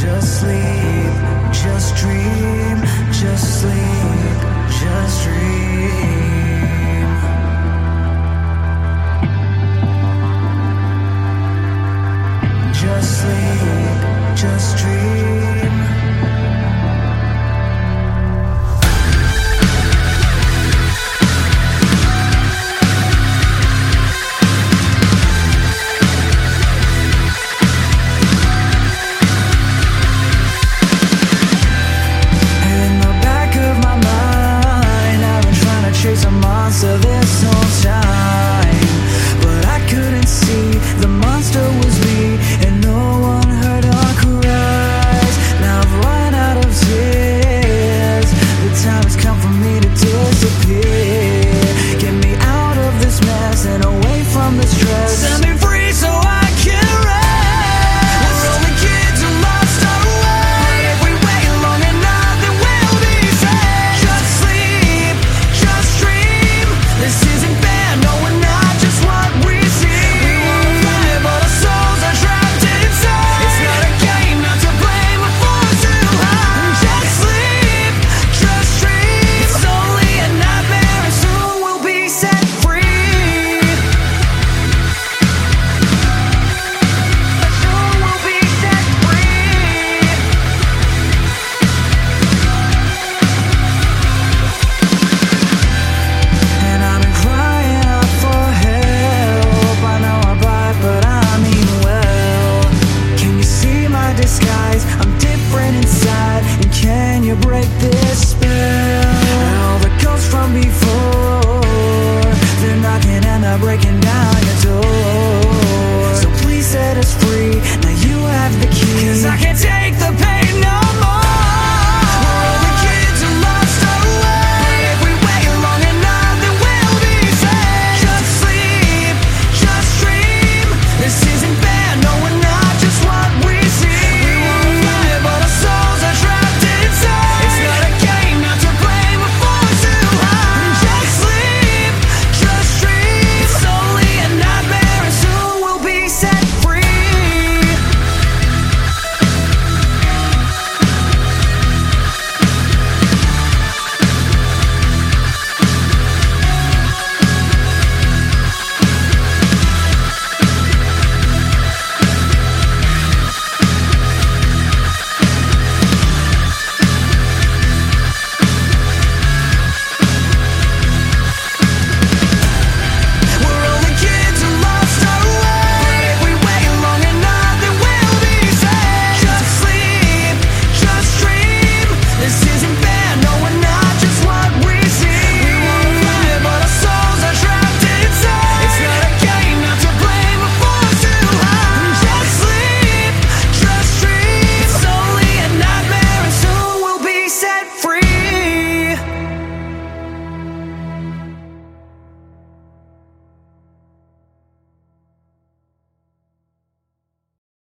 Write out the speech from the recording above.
just sleep, just dream, just sleep, just dream. Just sleep, just dream.